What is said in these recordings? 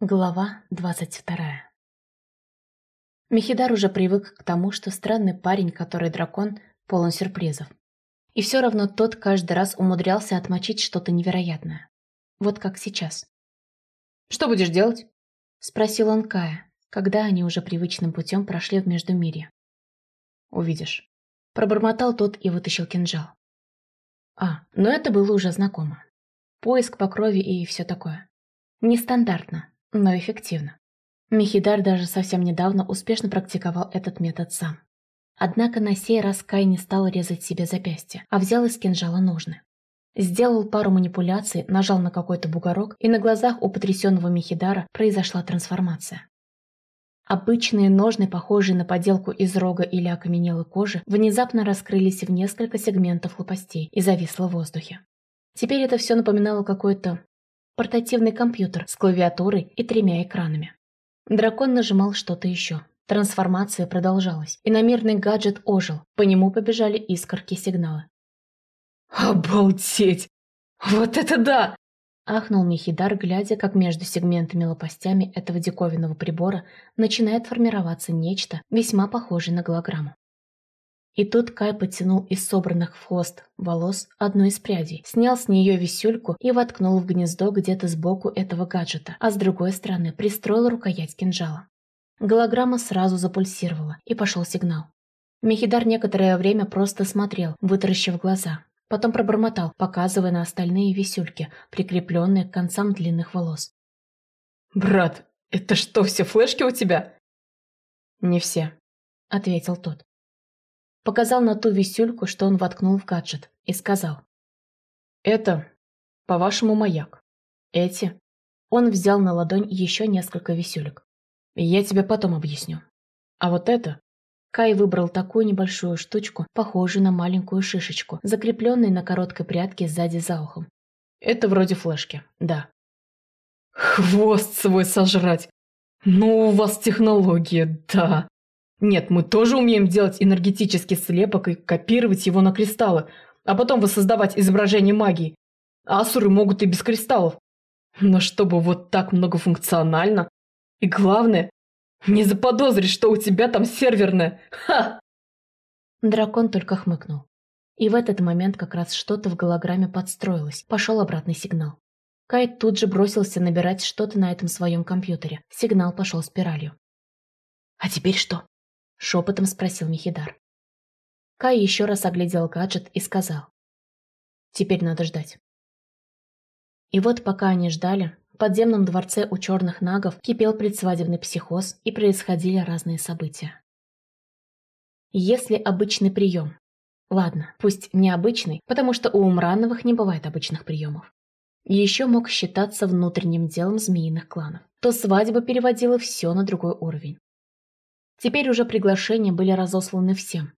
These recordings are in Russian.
Глава двадцать вторая Мехидар уже привык к тому, что странный парень, который дракон, полон сюрпризов. И все равно тот каждый раз умудрялся отмочить что-то невероятное. Вот как сейчас. «Что будешь делать?» – спросил он Кая, когда они уже привычным путем прошли в Междумирье. «Увидишь». Пробормотал тот и вытащил кинжал. А, но это было уже знакомо. Поиск по крови и все такое. Нестандартно, но эффективно. Мехидар даже совсем недавно успешно практиковал этот метод сам. Однако на сей раз Кай не стал резать себе запястье, а взял из кинжала ножны. Сделал пару манипуляций, нажал на какой-то бугорок, и на глазах у потрясенного Мехидара произошла трансформация. Обычные ножны, похожие на поделку из рога или окаменелой кожи, внезапно раскрылись в несколько сегментов лопастей и зависло в воздухе. Теперь это все напоминало какой-то портативный компьютер с клавиатурой и тремя экранами. Дракон нажимал что-то еще. Трансформация продолжалась, и намерный гаджет ожил, по нему побежали искорки сигнала. «Обалдеть! Вот это да!» Ахнул Мехидар, глядя, как между сегментами лопастями этого диковинного прибора начинает формироваться нечто, весьма похожее на голограмму. И тут Кай потянул из собранных в хвост волос одну из прядей, снял с нее висюльку и воткнул в гнездо где-то сбоку этого гаджета, а с другой стороны пристроил рукоять кинжала. Голограмма сразу запульсировала, и пошел сигнал. Мехидар некоторое время просто смотрел, вытаращив глаза. Потом пробормотал, показывая на остальные висюльки, прикрепленные к концам длинных волос. «Брат, это что, все флешки у тебя?» «Не все», — ответил тот показал на ту висюльку, что он воткнул в гаджет, и сказал. «Это, по-вашему, маяк. Эти...» Он взял на ладонь еще несколько висюлек. «Я тебе потом объясню. А вот это...» Кай выбрал такую небольшую штучку, похожую на маленькую шишечку, закрепленную на короткой прядке сзади за ухом. «Это вроде флешки, да». «Хвост свой сожрать! Ну, у вас технология, да!» Нет, мы тоже умеем делать энергетический слепок и копировать его на кристаллы, а потом воссоздавать изображение магии. Асуры могут и без кристаллов. Но чтобы вот так многофункционально. И главное, не заподозрить, что у тебя там серверная. Ха! Дракон только хмыкнул. И в этот момент как раз что-то в голограмме подстроилось. Пошел обратный сигнал. Кайт тут же бросился набирать что-то на этом своем компьютере. Сигнал пошел спиралью. «А теперь что?» Шепотом спросил Михидар. Кай еще раз оглядел гаджет и сказал. Теперь надо ждать. И вот пока они ждали, в подземном дворце у черных нагов кипел предсвадебный психоз и происходили разные события. Если обычный прием. Ладно, пусть необычный, потому что у Умрановых не бывает обычных приемов. Еще мог считаться внутренним делом змеиных кланов, то свадьба переводила все на другой уровень. Теперь уже приглашения были разосланы всем.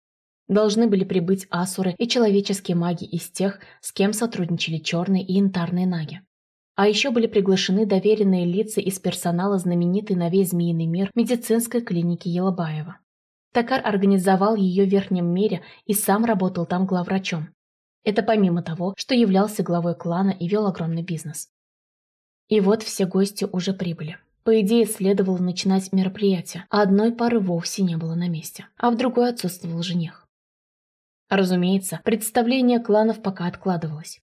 Должны были прибыть асуры и человеческие маги из тех, с кем сотрудничали черные и янтарные наги. А еще были приглашены доверенные лица из персонала знаменитой на весь змеиный мир медицинской клиники Елабаева. Такар организовал ее в Верхнем мире и сам работал там главврачом. Это помимо того, что являлся главой клана и вел огромный бизнес. И вот все гости уже прибыли. По идее, следовало начинать мероприятие, а одной пары вовсе не было на месте, а в другой отсутствовал жених. Разумеется, представление кланов пока откладывалось.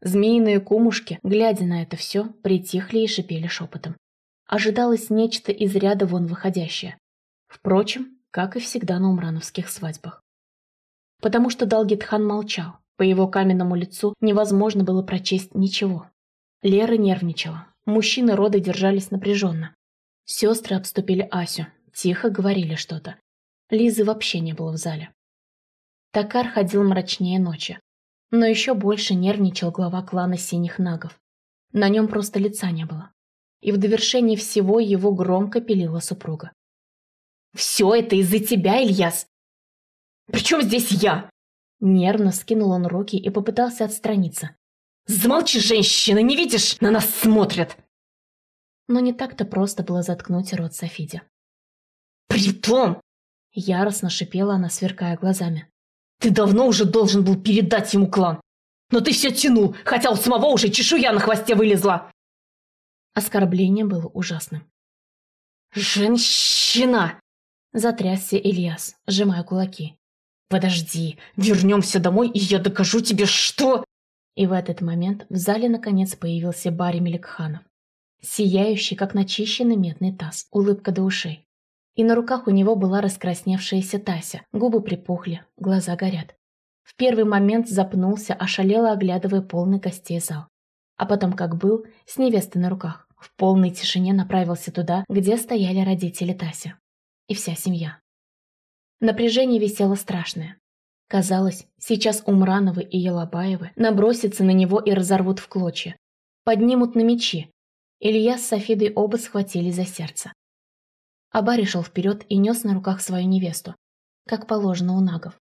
Змеиные кумушки, глядя на это все, притихли и шипели шепотом. Ожидалось нечто из ряда вон выходящее. Впрочем, как и всегда на умрановских свадьбах. Потому что Далгитхан молчал, по его каменному лицу невозможно было прочесть ничего. Лера нервничала, Мужчины рода держались напряженно. Сестры обступили Асю, тихо говорили что-то. Лизы вообще не было в зале. Такар ходил мрачнее ночи. Но еще больше нервничал глава клана Синих Нагов. На нем просто лица не было. И в довершении всего его громко пилила супруга. «Все это из-за тебя, Ильяс!» «Причем здесь я?» Нервно скинул он руки и попытался отстраниться. «Замолчи, женщина, не видишь? На нас смотрят!» Но не так-то просто было заткнуть рот Софиде. «Притом!» Яростно шипела она, сверкая глазами. «Ты давно уже должен был передать ему клан! Но ты все тянул, хотя у самого уже чешуя на хвосте вылезла!» Оскорбление было ужасным. «Женщина!» – затрясся Ильяс, сжимая кулаки. «Подожди, вернемся домой, и я докажу тебе, что...» И в этот момент в зале наконец появился Барри Меликханов. Сияющий, как начищенный медный таз, улыбка до ушей. И на руках у него была раскрасневшаяся Тася, губы припухли, глаза горят. В первый момент запнулся, ошалело оглядывая полный гостей зал. А потом, как был, с невестой на руках, в полной тишине направился туда, где стояли родители Тася. И вся семья. Напряжение висело страшное. Казалось, сейчас Умрановы и Елабаевы набросятся на него и разорвут в клочья. Поднимут на мечи. Илья с Софидой оба схватили за сердце. Абари шел вперед и нес на руках свою невесту, как положено у нагов.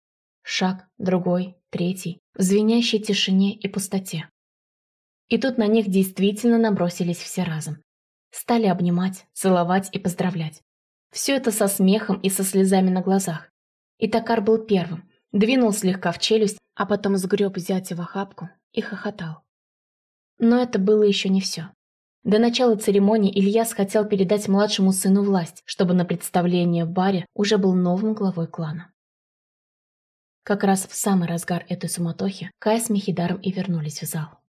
Шаг, другой, третий, в звенящей тишине и пустоте. И тут на них действительно набросились все разом. Стали обнимать, целовать и поздравлять. Все это со смехом и со слезами на глазах. И Такар был первым, двинул слегка в челюсть, а потом сгреб зятя в охапку и хохотал. Но это было еще не все. До начала церемонии Ильяс хотел передать младшему сыну власть, чтобы на представление в баре уже был новым главой клана. Как раз в самый разгар этой суматохи Кай с Мехидаром и вернулись в зал.